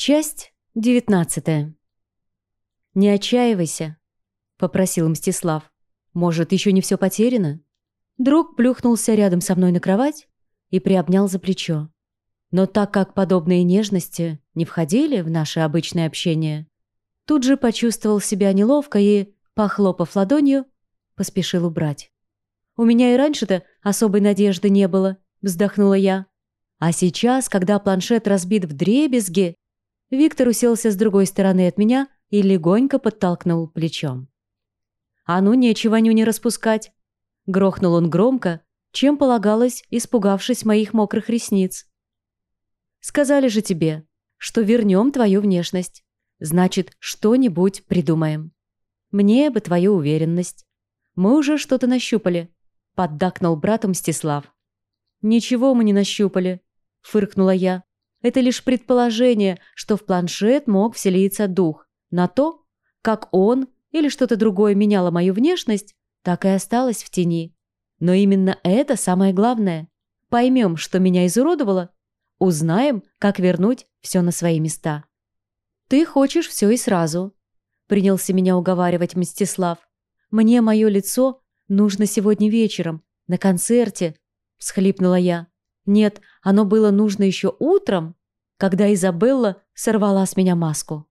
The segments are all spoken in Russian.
Часть девятнадцатая. «Не отчаивайся», — попросил Мстислав. «Может, еще не все потеряно?» Друг плюхнулся рядом со мной на кровать и приобнял за плечо. Но так как подобные нежности не входили в наше обычное общение, тут же почувствовал себя неловко и, похлопав ладонью, поспешил убрать. «У меня и раньше-то особой надежды не было», — вздохнула я. «А сейчас, когда планшет разбит в дребезги, Виктор уселся с другой стороны от меня и легонько подтолкнул плечом. «А ну, нечего нюни распускать!» Грохнул он громко, чем полагалось, испугавшись моих мокрых ресниц. «Сказали же тебе, что вернем твою внешность. Значит, что-нибудь придумаем. Мне бы твою уверенность. Мы уже что-то нащупали», — поддакнул братом Мстислав. «Ничего мы не нащупали», — фыркнула я. Это лишь предположение, что в планшет мог вселиться дух. На то, как он или что-то другое меняло мою внешность, так и осталось в тени. Но именно это самое главное. Поймем, что меня изуродовало, узнаем, как вернуть все на свои места. «Ты хочешь все и сразу», — принялся меня уговаривать Мстислав. «Мне мое лицо нужно сегодня вечером, на концерте», — всхлипнула я. Нет, оно было нужно еще утром, когда Изабелла сорвала с меня маску.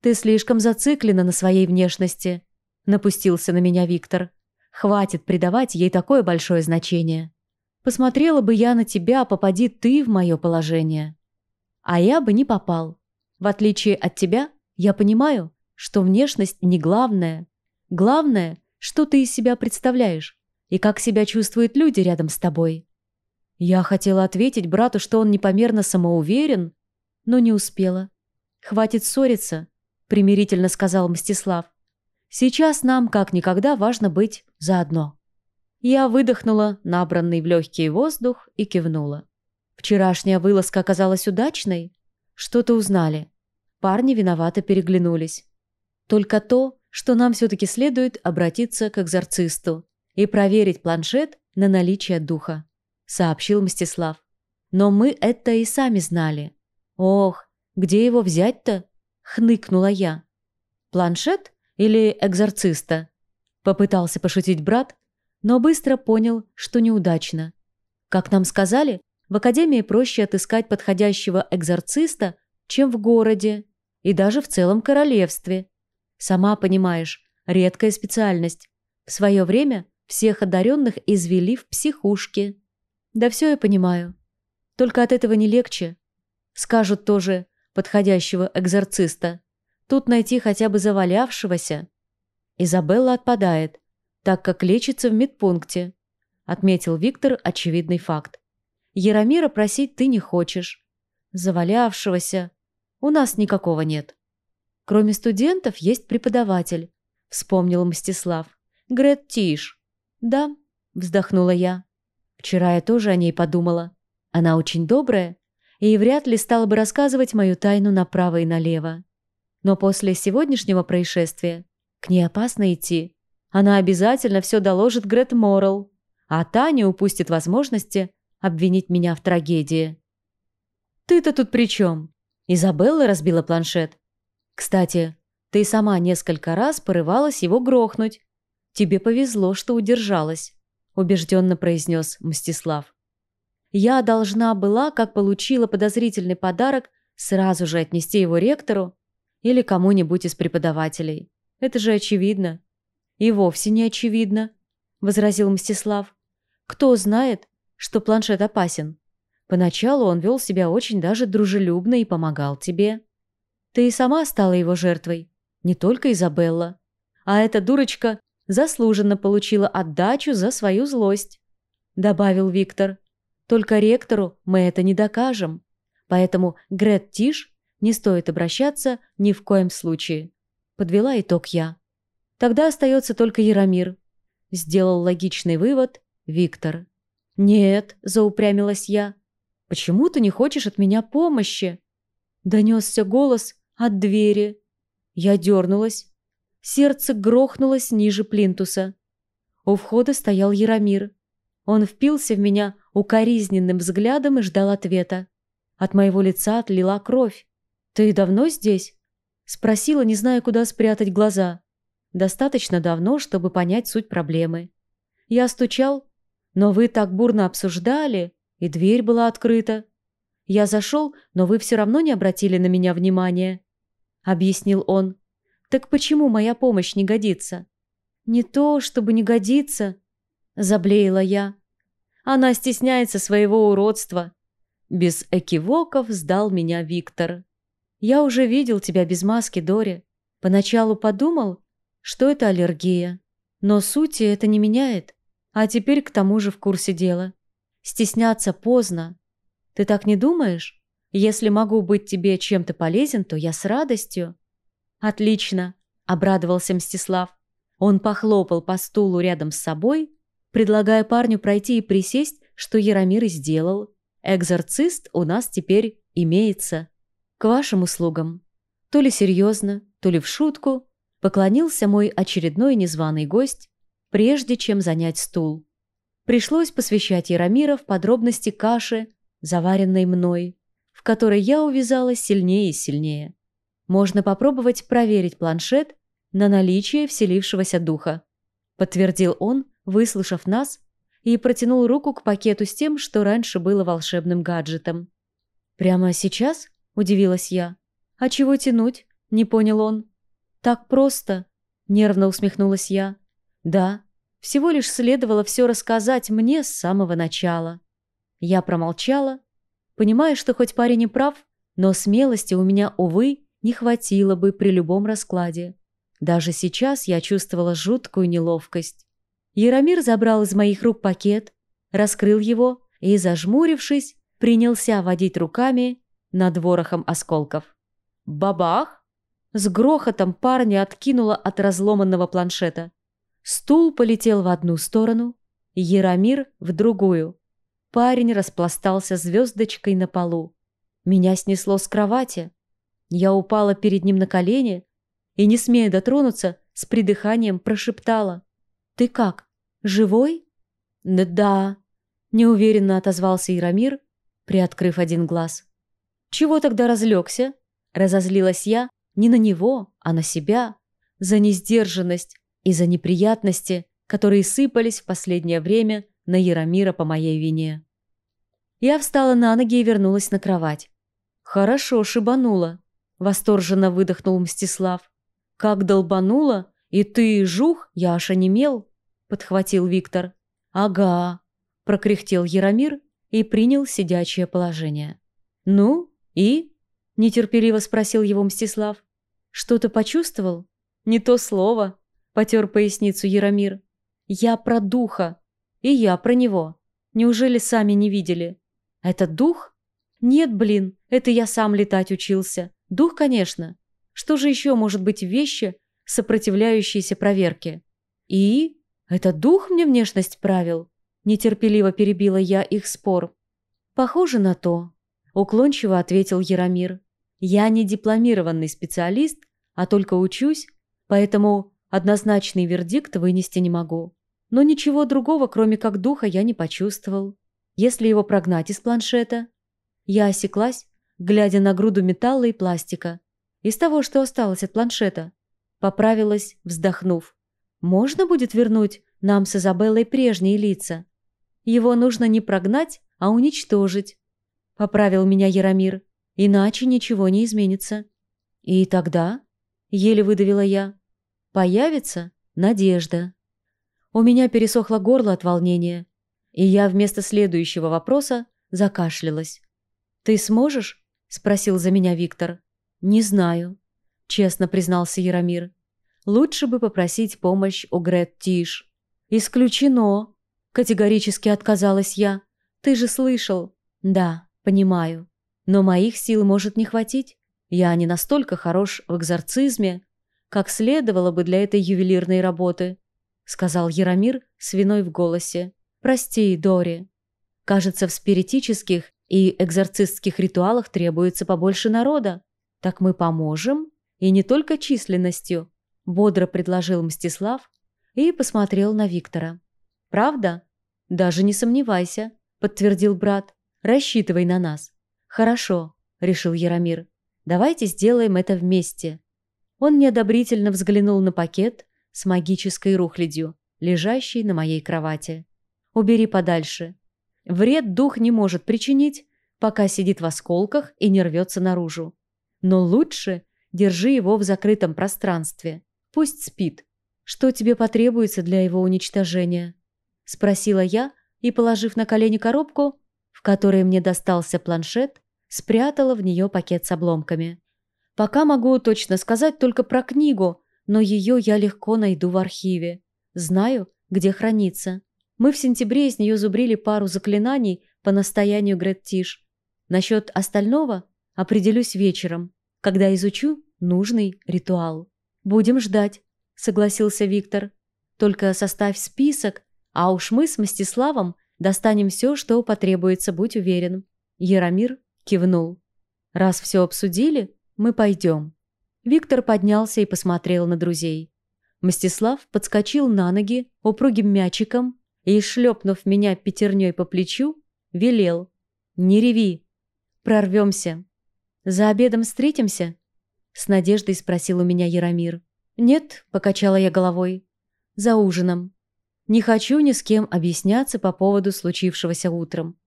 «Ты слишком зациклена на своей внешности», — напустился на меня Виктор. «Хватит придавать ей такое большое значение. Посмотрела бы я на тебя, попади ты в мое положение. А я бы не попал. В отличие от тебя, я понимаю, что внешность не главное. Главное, что ты из себя представляешь и как себя чувствуют люди рядом с тобой. Я хотела ответить брату, что он непомерно самоуверен, но не успела. «Хватит ссориться», — примирительно сказал Мстислав. «Сейчас нам, как никогда, важно быть заодно». Я выдохнула набранный в легкий воздух и кивнула. Вчерашняя вылазка оказалась удачной? Что-то узнали. Парни виновато переглянулись. Только то, что нам все-таки следует обратиться к экзорцисту и проверить планшет на наличие духа сообщил Мстислав. Но мы это и сами знали. Ох, где его взять-то? Хныкнула я. Планшет или экзорциста? Попытался пошутить брат, но быстро понял, что неудачно. Как нам сказали, в академии проще отыскать подходящего экзорциста, чем в городе и даже в целом королевстве. Сама понимаешь, редкая специальность. В свое время всех одаренных извели в психушке. Да все я понимаю. Только от этого не легче. Скажут тоже подходящего экзорциста. Тут найти хотя бы завалявшегося. Изабелла отпадает, так как лечится в медпункте. Отметил Виктор очевидный факт. Яромира просить ты не хочешь. Завалявшегося. У нас никакого нет. Кроме студентов есть преподаватель. Вспомнил Мстислав. Грет Тиш. Да, вздохнула я. Вчера я тоже о ней подумала. Она очень добрая и вряд ли стала бы рассказывать мою тайну направо и налево. Но после сегодняшнего происшествия к ней опасно идти. Она обязательно все доложит Грет Моррелл, а не упустит возможности обвинить меня в трагедии. «Ты-то тут при чем?» Изабелла разбила планшет. «Кстати, ты сама несколько раз порывалась его грохнуть. Тебе повезло, что удержалась убежденно произнес Мстислав. Я должна была, как получила подозрительный подарок, сразу же отнести его ректору или кому-нибудь из преподавателей. Это же очевидно. И вовсе не очевидно, возразил Мстислав. Кто знает, что планшет опасен? Поначалу он вел себя очень даже дружелюбно и помогал тебе. Ты и сама стала его жертвой, не только Изабелла. А эта дурочка заслуженно получила отдачу за свою злость», — добавил Виктор. «Только ректору мы это не докажем. Поэтому Грет Тиш не стоит обращаться ни в коем случае», — подвела итог я. «Тогда остается только Яромир», — сделал логичный вывод Виктор. «Нет», — заупрямилась я, — «почему ты не хочешь от меня помощи?» Донесся голос от двери. Я дернулась, Сердце грохнулось ниже плинтуса. У входа стоял Яромир. Он впился в меня укоризненным взглядом и ждал ответа. От моего лица отлила кровь. «Ты давно здесь?» Спросила, не зная, куда спрятать глаза. Достаточно давно, чтобы понять суть проблемы. Я стучал, но вы так бурно обсуждали, и дверь была открыта. Я зашел, но вы все равно не обратили на меня внимания. Объяснил он. Так почему моя помощь не годится? Не то, чтобы не годится, заблеяла я. Она стесняется своего уродства. Без экивоков сдал меня Виктор. Я уже видел тебя без маски, Дори. Поначалу подумал, что это аллергия. Но сути это не меняет. А теперь к тому же в курсе дела. Стесняться поздно. Ты так не думаешь? Если могу быть тебе чем-то полезен, то я с радостью. Отлично, обрадовался Мстислав. Он похлопал по стулу рядом с собой предлагая парню пройти и присесть, что Яромир и сделал. Экзорцист у нас теперь имеется. К вашим услугам. То ли серьезно, то ли в шутку, поклонился мой очередной незваный гость, прежде чем занять стул. Пришлось посвящать Яромира в подробности каши, заваренной мной, в которой я увязалась сильнее и сильнее. Можно попробовать проверить планшет на наличие вселившегося духа, подтвердил он, выслушав нас, и протянул руку к пакету с тем, что раньше было волшебным гаджетом. «Прямо сейчас?» – удивилась я. «А чего тянуть?» – не понял он. «Так просто», – нервно усмехнулась я. «Да, всего лишь следовало все рассказать мне с самого начала». Я промолчала, понимая, что хоть парень и прав, но смелости у меня, увы, не хватило бы при любом раскладе. Даже сейчас я чувствовала жуткую неловкость. Яромир забрал из моих рук пакет, раскрыл его и, зажмурившись, принялся водить руками над ворохом осколков. Бабах! С грохотом парня откинуло от разломанного планшета. Стул полетел в одну сторону, Яромир в другую. Парень распластался звездочкой на полу. Меня снесло с кровати. Я упала перед ним на колени и, не смея дотронуться, с придыханием прошептала. «Ты как?» «Живой?» «Да», — неуверенно отозвался Ирамир, приоткрыв один глаз. «Чего тогда разлегся?» Разозлилась я не на него, а на себя, за несдержанность и за неприятности, которые сыпались в последнее время на Яромира по моей вине. Я встала на ноги и вернулась на кровать. «Хорошо, шибанула», — восторженно выдохнул Мстислав. «Как долбанула, и ты, жух, я аж онемел». – подхватил Виктор. «Ага», – прокряхтел Яромир и принял сидячее положение. «Ну и?» – нетерпеливо спросил его Мстислав. «Что-то почувствовал?» «Не то слово», – потер поясницу Яромир. «Я про духа. И я про него. Неужели сами не видели?» «Это дух?» «Нет, блин, это я сам летать учился. Дух, конечно. Что же еще может быть вещи, сопротивляющиеся проверке?» «И?» «Это дух мне внешность правил?» Нетерпеливо перебила я их спор. «Похоже на то», – уклончиво ответил Яромир. «Я не дипломированный специалист, а только учусь, поэтому однозначный вердикт вынести не могу. Но ничего другого, кроме как духа, я не почувствовал. Если его прогнать из планшета...» Я осеклась, глядя на груду металла и пластика. Из того, что осталось от планшета. Поправилась, вздохнув. Можно будет вернуть нам с Изабеллой прежние лица? Его нужно не прогнать, а уничтожить. Поправил меня Яромир. Иначе ничего не изменится. И тогда, еле выдавила я, появится надежда. У меня пересохло горло от волнения, и я вместо следующего вопроса закашлялась. «Ты сможешь?» – спросил за меня Виктор. «Не знаю», – честно признался Яромир. Лучше бы попросить помощь у Грет Тиш. «Исключено!» – категорически отказалась я. «Ты же слышал!» «Да, понимаю. Но моих сил может не хватить. Я не настолько хорош в экзорцизме, как следовало бы для этой ювелирной работы», – сказал Яромир с виной в голосе. «Прости, Дори. Кажется, в спиритических и экзорцистских ритуалах требуется побольше народа. Так мы поможем, и не только численностью, Бодро предложил Мстислав и посмотрел на Виктора. «Правда?» «Даже не сомневайся», — подтвердил брат. «Рассчитывай на нас». «Хорошо», — решил Яромир. Давайте сделаем это вместе». Он неодобрительно взглянул на пакет с магической рухлядью, лежащий на моей кровати. «Убери подальше. Вред дух не может причинить, пока сидит в осколках и не рвется наружу. Но лучше держи его в закрытом пространстве. Пусть спит. Что тебе потребуется для его уничтожения?» Спросила я и, положив на колени коробку, в которой мне достался планшет, спрятала в нее пакет с обломками. Пока могу точно сказать только про книгу, но ее я легко найду в архиве. Знаю, где хранится. Мы в сентябре из нее зубрили пару заклинаний по настоянию Греттиш. Насчет остального определюсь вечером, когда изучу нужный ритуал. «Будем ждать», — согласился Виктор. «Только составь список, а уж мы с Мстиславом достанем все, что потребуется, будь уверен». Яромир кивнул. «Раз все обсудили, мы пойдем». Виктор поднялся и посмотрел на друзей. Мстислав подскочил на ноги упругим мячиком и, шлепнув меня пятерней по плечу, велел. «Не реви! Прорвемся! За обедом встретимся?» С надеждой спросил у меня Яромир. «Нет», — покачала я головой. «За ужином. Не хочу ни с кем объясняться по поводу случившегося утром.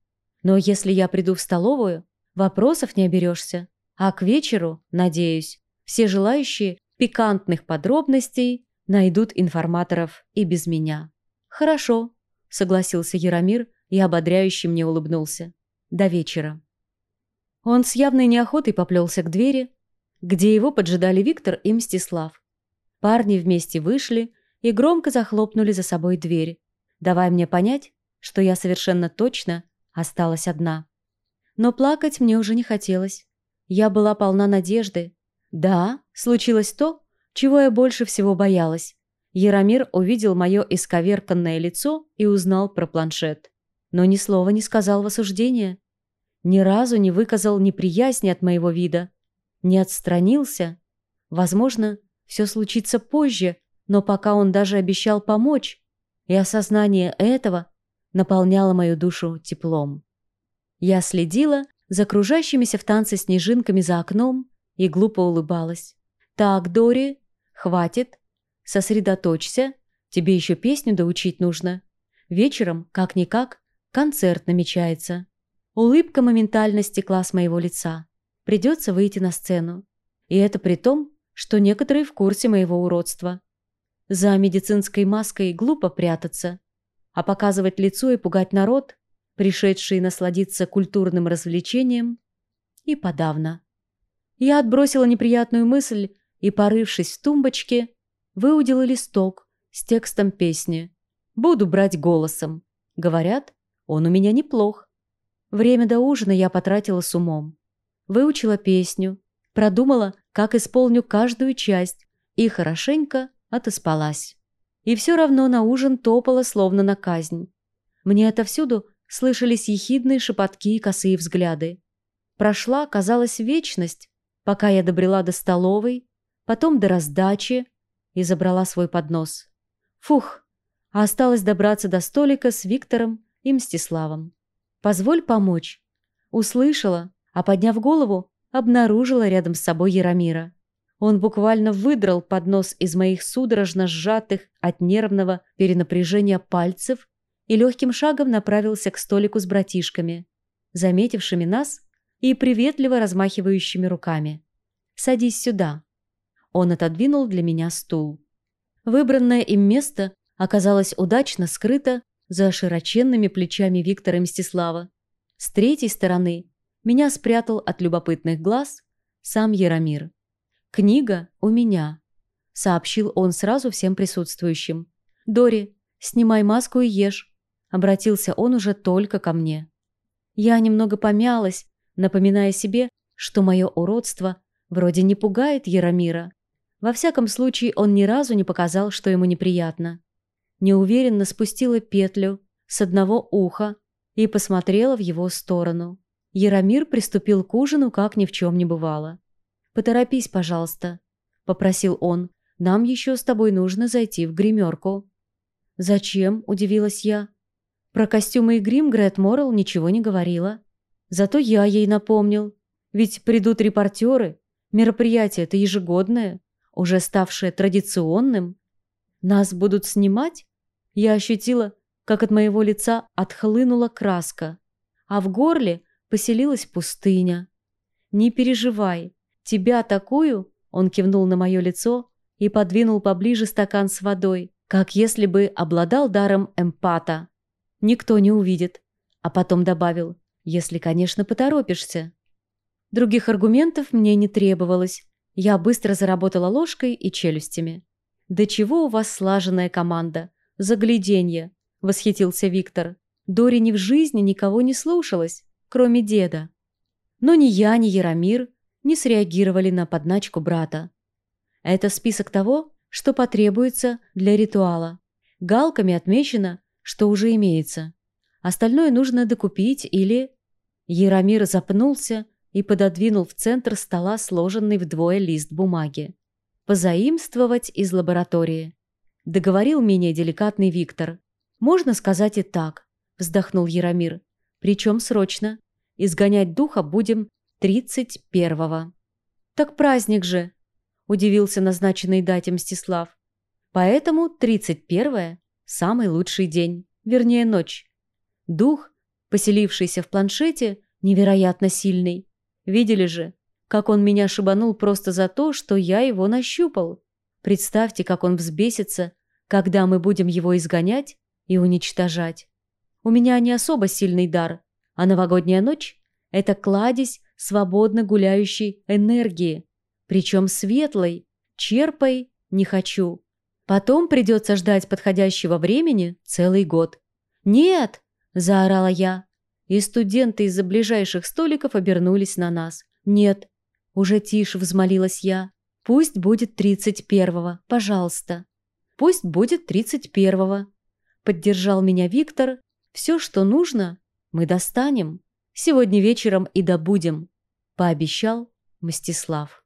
Но если я приду в столовую, вопросов не оберешься. А к вечеру, надеюсь, все желающие пикантных подробностей найдут информаторов и без меня. «Хорошо», — согласился Яромир и ободряюще мне улыбнулся. «До вечера». Он с явной неохотой поплелся к двери, где его поджидали Виктор и Мстислав. Парни вместе вышли и громко захлопнули за собой дверь, давая мне понять, что я совершенно точно осталась одна. Но плакать мне уже не хотелось. Я была полна надежды. Да, случилось то, чего я больше всего боялась. Яромир увидел мое исковерканное лицо и узнал про планшет. Но ни слова не сказал в осуждение. Ни разу не выказал неприязни от моего вида. Не отстранился. Возможно, все случится позже, но пока он даже обещал помочь, и осознание этого наполняло мою душу теплом. Я следила за окружающимися в танце снежинками за окном и глупо улыбалась. «Так, Дори, хватит. Сосредоточься. Тебе еще песню доучить нужно. Вечером, как-никак, концерт намечается». Улыбка моментально стекла с моего лица. Придется выйти на сцену. И это при том, что некоторые в курсе моего уродства. За медицинской маской глупо прятаться. А показывать лицо и пугать народ пришедшие насладиться культурным развлечением, и подавно. Я отбросила неприятную мысль и, порывшись в тумбочке, выудила листок с текстом песни. «Буду брать голосом». Говорят, он у меня неплох. Время до ужина я потратила с умом. Выучила песню, продумала, как исполню каждую часть, и хорошенько отоспалась. И все равно на ужин топала, словно на казнь. Мне отовсюду слышались ехидные шепотки и косые взгляды. Прошла, казалось, вечность, пока я добрела до столовой, потом до раздачи и забрала свой поднос. Фух, а осталось добраться до столика с Виктором и Мстиславом. «Позволь помочь». Услышала, а подняв голову, обнаружила рядом с собой Яромира. Он буквально выдрал поднос из моих судорожно сжатых от нервного перенапряжения пальцев и легким шагом направился к столику с братишками, заметившими нас и приветливо размахивающими руками. «Садись сюда». Он отодвинул для меня стул. Выбранное им место оказалось удачно скрыто за широченными плечами Виктора Мстислава. С третьей стороны меня спрятал от любопытных глаз сам Яромир. «Книга у меня», — сообщил он сразу всем присутствующим. «Дори, снимай маску и ешь. Обратился он уже только ко мне. Я немного помялась, напоминая себе, что мое уродство вроде не пугает Яромира. Во всяком случае, он ни разу не показал, что ему неприятно. Неуверенно спустила петлю с одного уха и посмотрела в его сторону. Яромир приступил к ужину, как ни в чем не бывало. «Поторопись, пожалуйста», — попросил он. «Нам еще с тобой нужно зайти в гримерку». «Зачем?» — удивилась я. Про костюмы и грим Грэт Моррелл ничего не говорила. Зато я ей напомнил. Ведь придут репортеры, Мероприятие-то ежегодное, уже ставшее традиционным. Нас будут снимать? Я ощутила, как от моего лица отхлынула краска, а в горле поселилась пустыня. «Не переживай, тебя такую...» Он кивнул на мое лицо и подвинул поближе стакан с водой, как если бы обладал даром эмпата. Никто не увидит. А потом добавил, если, конечно, поторопишься. Других аргументов мне не требовалось. Я быстро заработала ложкой и челюстями. «Да чего у вас слаженная команда? Загляденье!» — восхитился Виктор. Дори ни в жизни никого не слушалась, кроме деда. Но ни я, ни Яромир не среагировали на подначку брата. Это список того, что потребуется для ритуала. Галками отмечено, что уже имеется. Остальное нужно докупить или... Яромир запнулся и пододвинул в центр стола сложенный вдвое лист бумаги. «Позаимствовать из лаборатории», — договорил менее деликатный Виктор. «Можно сказать и так», — вздохнул Яромир. «Причем срочно. Изгонять духа будем тридцать первого». «Так праздник же», — удивился назначенный дате Мстислав. «Поэтому тридцать первое — самый лучший день, вернее ночь. Дух, поселившийся в планшете, невероятно сильный. Видели же, как он меня шибанул просто за то, что я его нащупал. Представьте, как он взбесится, когда мы будем его изгонять и уничтожать. У меня не особо сильный дар, а новогодняя ночь – это кладезь свободно гуляющей энергии, причем светлой, черпай не хочу. Потом придется ждать подходящего времени целый год. «Нет!» – заорала я, и студенты из-за ближайших столиков обернулись на нас. «Нет!» – уже тише взмолилась я. «Пусть будет тридцать первого, пожалуйста!» «Пусть будет тридцать первого!» – поддержал меня Виктор. «Все, что нужно, мы достанем. Сегодня вечером и добудем», – пообещал Мстислав.